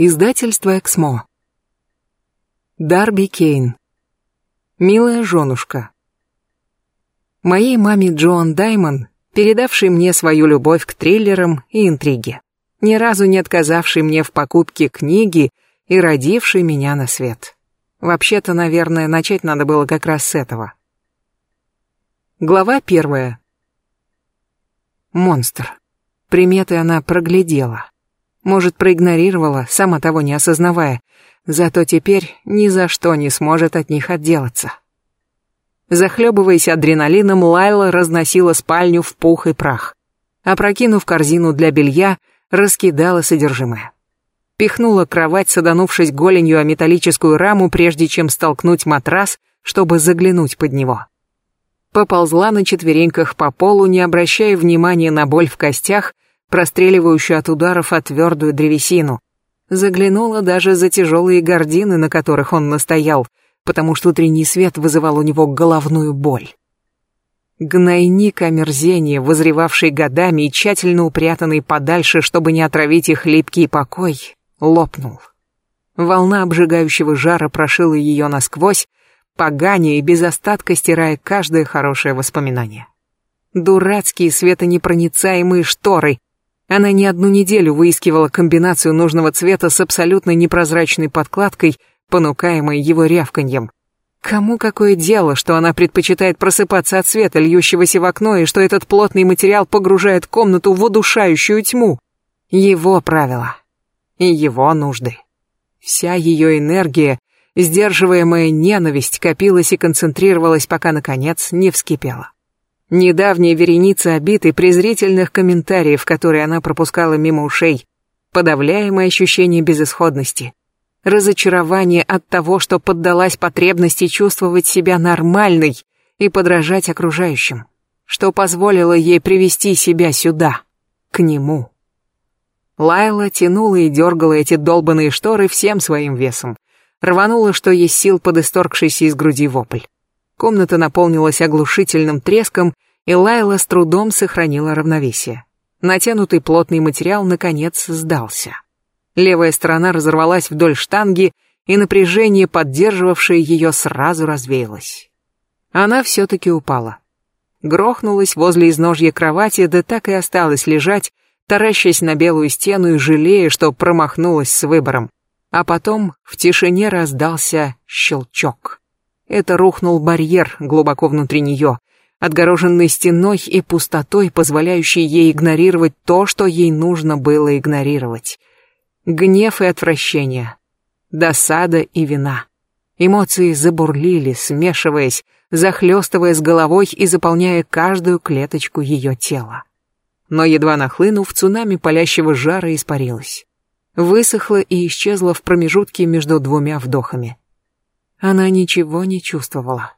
Издательство «Эксмо». Дарби Кейн. Милая женушка. Моей маме Джоан Даймон, передавшей мне свою любовь к триллерам и интриге, ни разу не отказавшей мне в покупке книги и родившей меня на свет. Вообще-то, наверное, начать надо было как раз с этого. Глава первая. Монстр. Приметы она проглядела. Может, проигнорировала, сама того не осознавая, зато теперь ни за что не сможет от них отделаться. Захлебываясь адреналином, Лайла разносила спальню в пух и прах. Опрокинув корзину для белья, раскидала содержимое. Пихнула кровать, саданувшись голенью о металлическую раму, прежде чем столкнуть матрас, чтобы заглянуть под него. Поползла на четвереньках по полу, не обращая внимания на боль в костях, простреливающую от ударов о твердую древесину. Заглянула даже за тяжелые гардины, на которых он настоял, потому что утренний свет вызывал у него головную боль. Гнойник омерзения, возревавший годами и тщательно упрятанный подальше, чтобы не отравить их липкий покой, лопнул. Волна обжигающего жара прошила ее насквозь, поганя и без остатка стирая каждое хорошее воспоминание. Дурацкие светонепроницаемые шторы, она не одну неделю выискивала комбинацию нужного цвета с абсолютно непрозрачной подкладкой, понукаемой его рявканьем. Кому какое дело, что она предпочитает просыпаться от света, льющегося в окно, и что этот плотный материал погружает комнату в удушающую тьму? Его правила. И его нужды. Вся ее энергия, сдерживаемая ненависть, копилась и концентрировалась, пока, наконец, не вскипела. Недавняя вереница обид и презрительных комментариев, которые она пропускала мимо ушей, подавляемое ощущение безысходности, разочарование от того, что поддалась потребности чувствовать себя нормальной и подражать окружающим, что позволило ей привести себя сюда, к нему. Лайла тянула и дергала эти долбанные шторы всем своим весом, рванула, что есть сил под исторгшийся из груди вопль. Комната наполнилась оглушительным треском, и Лайла с трудом сохранила равновесие. Натянутый плотный материал, наконец, сдался. Левая сторона разорвалась вдоль штанги, и напряжение, поддерживавшее ее, сразу развеялось. Она все-таки упала. Грохнулась возле изножья кровати, да так и осталась лежать, таращась на белую стену и жалея, что промахнулась с выбором. А потом в тишине раздался щелчок. Это рухнул барьер глубоко внутри нее, отгороженный стеной и пустотой, позволяющей ей игнорировать то, что ей нужно было игнорировать. Гнев и отвращение, досада и вина. Эмоции забурлили, смешиваясь, захлестывая с головой и заполняя каждую клеточку ее тела. Но едва нахлынув, цунами палящего жара испарилось. Высохло и исчезло в промежутке между двумя вдохами. Она ничего не чувствовала.